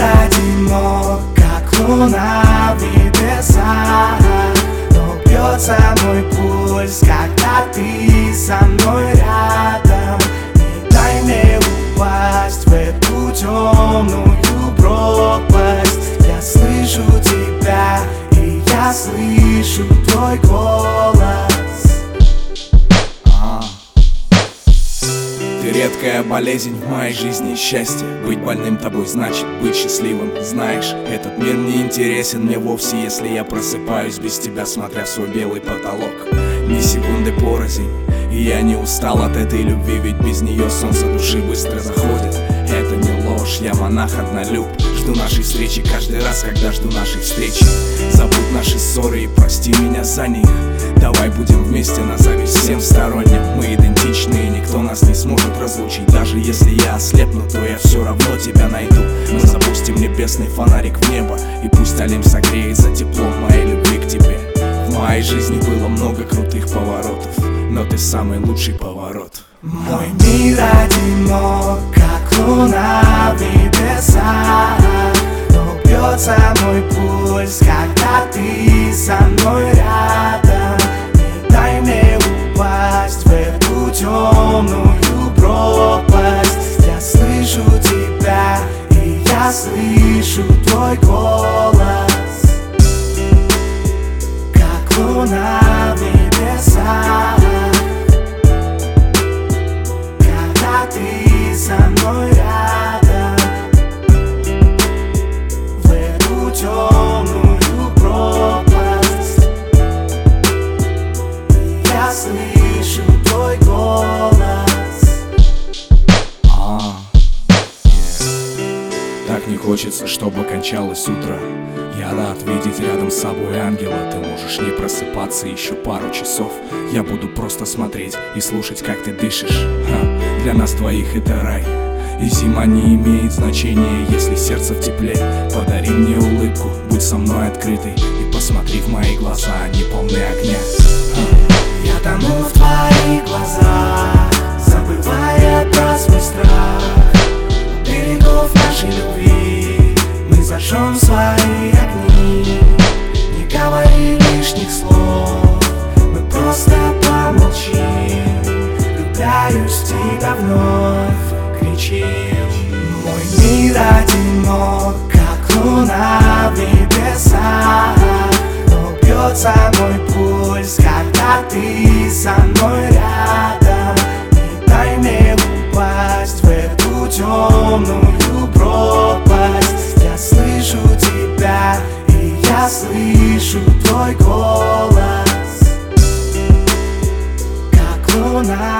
одинок, как луна в небесах Но бьется мой пульс, когда ты со мной рядом Не дай мне упасть в эту темную пропасть редкая болезнь в моей жизни счастье. Быть больным тобой значит быть счастливым. Знаешь, этот мир не интересен мне вовсе Если я просыпаюсь без тебя, смотря в свой белый потолок. Ни секунды порознь И я не устал от этой любви Ведь без нее солнце души быстро заходит Я монах однолюб Жду нашей встречи каждый раз, когда жду нашей встречи. Забудь наши ссоры и прости меня за них. Давай будем вместе на зависть всем сторонним. Мы идентичны и никто нас не сможет разлучить. Даже если я ослепну, то я все равно тебя найду. Мы запустим небесный фонарик в небо И пусть Олимп согреет за тепло моей любви к тебе. В моей жизни было много крутых поворотов Но ты самый лучший поворот. Мой мир одинок, луна в небесах Но бьется мой пульс, когда ты со мной рядом. Не дай мне упасть в эту темную пропасть. Я слышу тебя, и я слышу твой голос. Как луна хочется, чтобы кончалось утро. Я рад видеть рядом с собой ангела. Ты можешь не просыпаться еще пару часов. Я буду просто смотреть и слушать, как ты дышишь. Ха, Для нас двоих это рай. И зима не имеет значения, если сердце в тепле. Подари мне улыбку, будь со мной открытой. И посмотри в мои глаза, они полны огня. Я тону в твоих глазах лишних слов. Мы просто помолчим. Влюбляюсь в тебя вновь Кричим. Мой мир одинок Как луна в небесах слышу твой голос Как луна